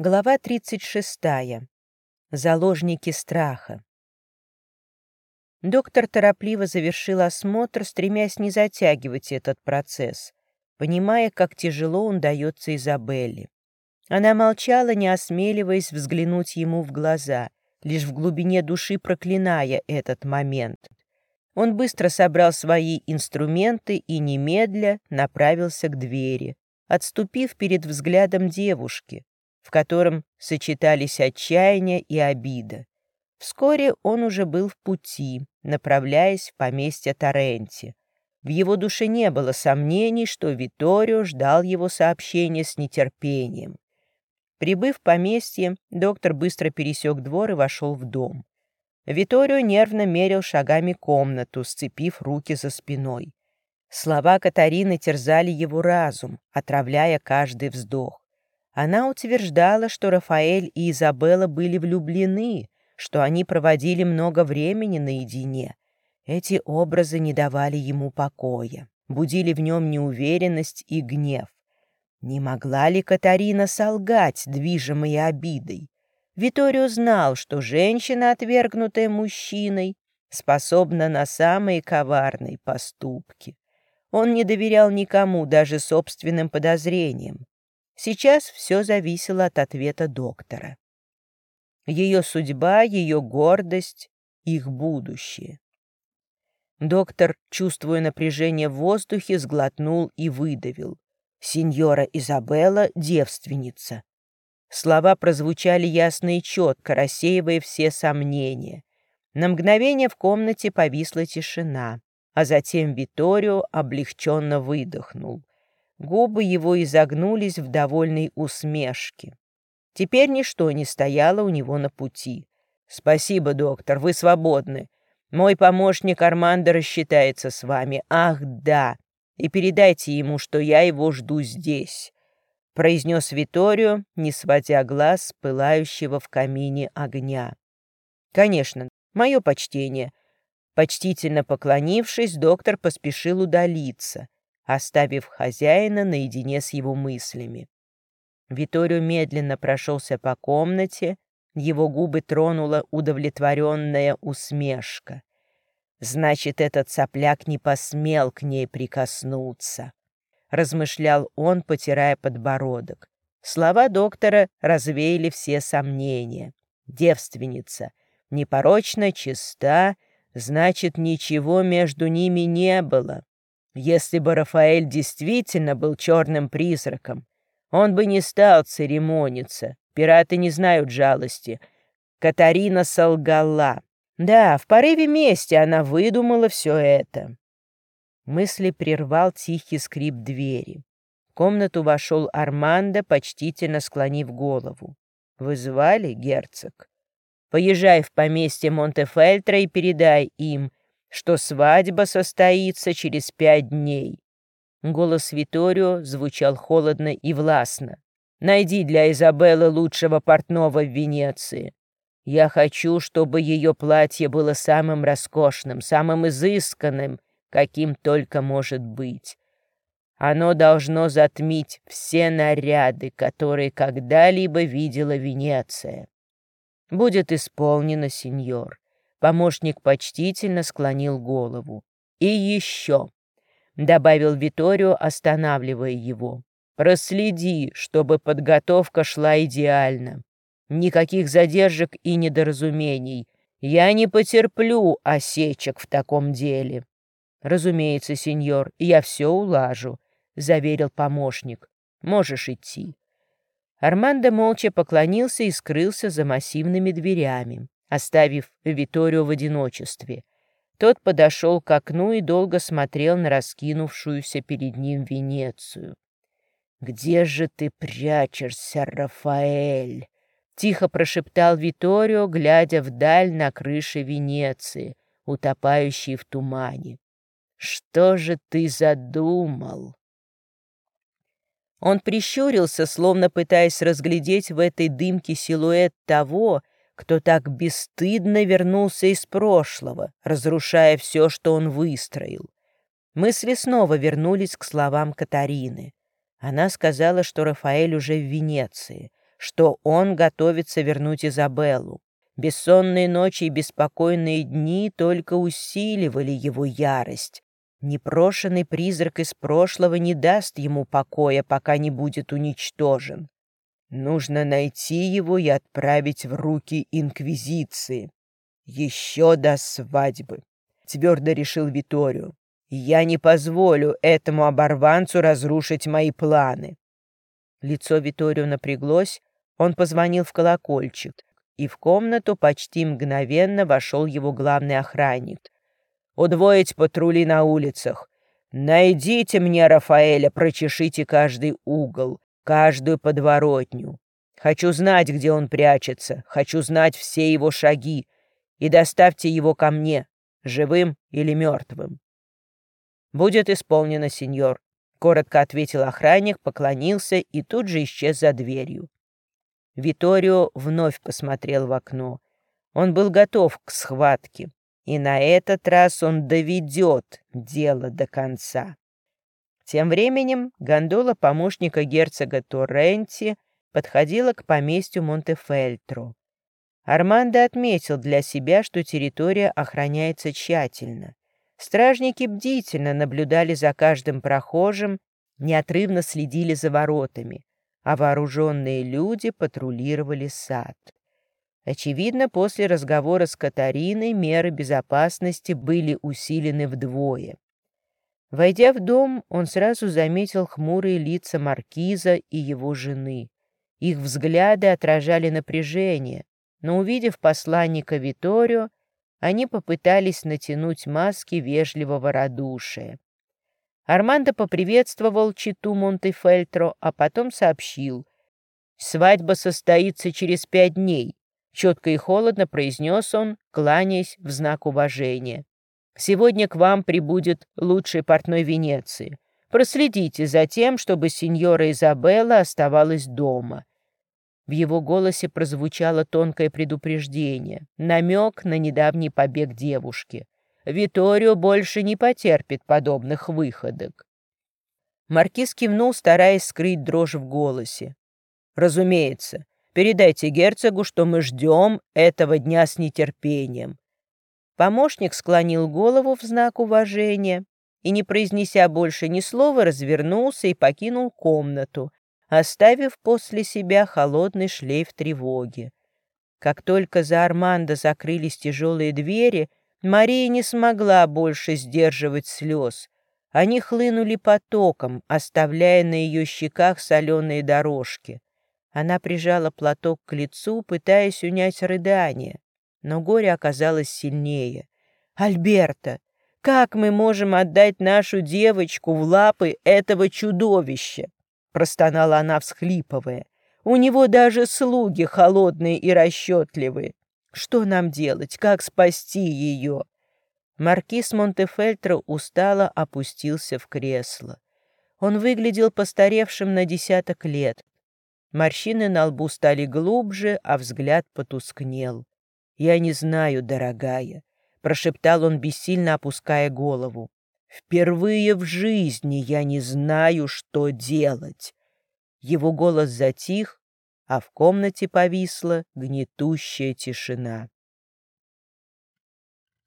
Глава 36. Заложники страха. Доктор торопливо завершил осмотр, стремясь не затягивать этот процесс, понимая, как тяжело он дается Изабелле. Она молчала, не осмеливаясь взглянуть ему в глаза, лишь в глубине души проклиная этот момент. Он быстро собрал свои инструменты и немедля направился к двери, отступив перед взглядом девушки, в котором сочетались отчаяние и обида. Вскоре он уже был в пути, направляясь в поместье Торренти. В его душе не было сомнений, что Виторио ждал его сообщения с нетерпением. Прибыв в поместье, доктор быстро пересек двор и вошел в дом. Виторио нервно мерил шагами комнату, сцепив руки за спиной. Слова Катарины терзали его разум, отравляя каждый вздох. Она утверждала, что Рафаэль и Изабелла были влюблены, что они проводили много времени наедине. Эти образы не давали ему покоя, будили в нем неуверенность и гнев. Не могла ли Катарина солгать, движимая обидой? Виторио знал, что женщина, отвергнутая мужчиной, способна на самые коварные поступки. Он не доверял никому, даже собственным подозрениям. Сейчас все зависело от ответа доктора. Ее судьба, ее гордость, их будущее. Доктор, чувствуя напряжение в воздухе, сглотнул и выдавил. «Сеньора Изабелла — девственница». Слова прозвучали ясно и четко, рассеивая все сомнения. На мгновение в комнате повисла тишина, а затем Виторио облегченно выдохнул. Губы его изогнулись в довольной усмешке. Теперь ничто не стояло у него на пути. «Спасибо, доктор, вы свободны. Мой помощник Армандо рассчитается с вами. Ах, да! И передайте ему, что я его жду здесь», — произнес Виторио, не сводя глаз с пылающего в камине огня. «Конечно, мое почтение». Почтительно поклонившись, доктор поспешил удалиться — оставив хозяина наедине с его мыслями. Виторио медленно прошелся по комнате, его губы тронула удовлетворенная усмешка. Значит, этот сопляк не посмел к ней прикоснуться. Размышлял он, потирая подбородок. Слова доктора развеяли все сомнения. Девственница, непорочно чиста, значит, ничего между ними не было. Если бы Рафаэль действительно был черным призраком, он бы не стал церемониться. Пираты не знают жалости. Катарина солгала. Да, в порыве мести она выдумала все это. Мысли прервал тихий скрип двери. В комнату вошел Армандо, почтительно склонив голову. «Вызвали, герцог? Поезжай в поместье Монтефельтра и передай им, что свадьба состоится через пять дней. Голос Виторио звучал холодно и властно. «Найди для Изабеллы лучшего портного в Венеции. Я хочу, чтобы ее платье было самым роскошным, самым изысканным, каким только может быть. Оно должно затмить все наряды, которые когда-либо видела Венеция. Будет исполнено, сеньор. Помощник почтительно склонил голову. «И еще», — добавил Виторио, останавливая его, «проследи, чтобы подготовка шла идеально. Никаких задержек и недоразумений. Я не потерплю осечек в таком деле». «Разумеется, сеньор, я все улажу», — заверил помощник. «Можешь идти». Армандо молча поклонился и скрылся за массивными дверями оставив Виторио в одиночестве. Тот подошел к окну и долго смотрел на раскинувшуюся перед ним Венецию. «Где же ты прячешься, Рафаэль?» — тихо прошептал Виторио, глядя вдаль на крыши Венеции, утопающей в тумане. «Что же ты задумал?» Он прищурился, словно пытаясь разглядеть в этой дымке силуэт того, кто так бесстыдно вернулся из прошлого, разрушая все, что он выстроил. Мысли снова вернулись к словам Катарины. Она сказала, что Рафаэль уже в Венеции, что он готовится вернуть Изабеллу. Бессонные ночи и беспокойные дни только усиливали его ярость. Непрошенный призрак из прошлого не даст ему покоя, пока не будет уничтожен. Нужно найти его и отправить в руки Инквизиции. Еще до свадьбы, — твердо решил Виторио. Я не позволю этому оборванцу разрушить мои планы. Лицо Виторио напряглось, он позвонил в колокольчик, и в комнату почти мгновенно вошел его главный охранник. «Удвоить патрули на улицах. Найдите мне Рафаэля, прочешите каждый угол, каждую подворотню. Хочу знать, где он прячется, хочу знать все его шаги, и доставьте его ко мне, живым или мертвым». «Будет исполнено, сеньор», — коротко ответил охранник, поклонился и тут же исчез за дверью. Виторио вновь посмотрел в окно. Он был готов к схватке, и на этот раз он доведет дело до конца. Тем временем гондола помощника герцога Торренти подходила к поместью Монтефельтро. Армандо отметил для себя, что территория охраняется тщательно. Стражники бдительно наблюдали за каждым прохожим, неотрывно следили за воротами, а вооруженные люди патрулировали сад. Очевидно, после разговора с Катариной меры безопасности были усилены вдвое. Войдя в дом, он сразу заметил хмурые лица маркиза и его жены. Их взгляды отражали напряжение, но, увидев посланника Виторио, они попытались натянуть маски вежливого радушия. Армандо поприветствовал читу Монтефельтро, а потом сообщил. «Свадьба состоится через пять дней», — четко и холодно произнес он, кланяясь в знак уважения. «Сегодня к вам прибудет лучший портной Венеции. Проследите за тем, чтобы сеньора Изабелла оставалась дома. В его голосе прозвучало тонкое предупреждение, намек на недавний побег девушки. Виторио больше не потерпит подобных выходок. Маркиз кивнул, стараясь скрыть дрожь в голосе. «Разумеется. Передайте герцогу, что мы ждем этого дня с нетерпением». Помощник склонил голову в знак уважения и, не произнеся больше ни слова, развернулся и покинул комнату, оставив после себя холодный шлейф тревоги. Как только за Армандо закрылись тяжелые двери, Мария не смогла больше сдерживать слез. Они хлынули потоком, оставляя на ее щеках соленые дорожки. Она прижала платок к лицу, пытаясь унять рыдание, но горе оказалось сильнее. «Альберта, как мы можем отдать нашу девочку в лапы этого чудовища?» простонала она, всхлипывая. «У него даже слуги холодные и расчетливые. Что нам делать? Как спасти ее?» Маркиз Монтефельтро устало опустился в кресло. Он выглядел постаревшим на десяток лет. Морщины на лбу стали глубже, а взгляд потускнел. «Я не знаю, дорогая», — прошептал он, бессильно опуская голову. Впервые в жизни я не знаю, что делать. Его голос затих, а в комнате повисла гнетущая тишина.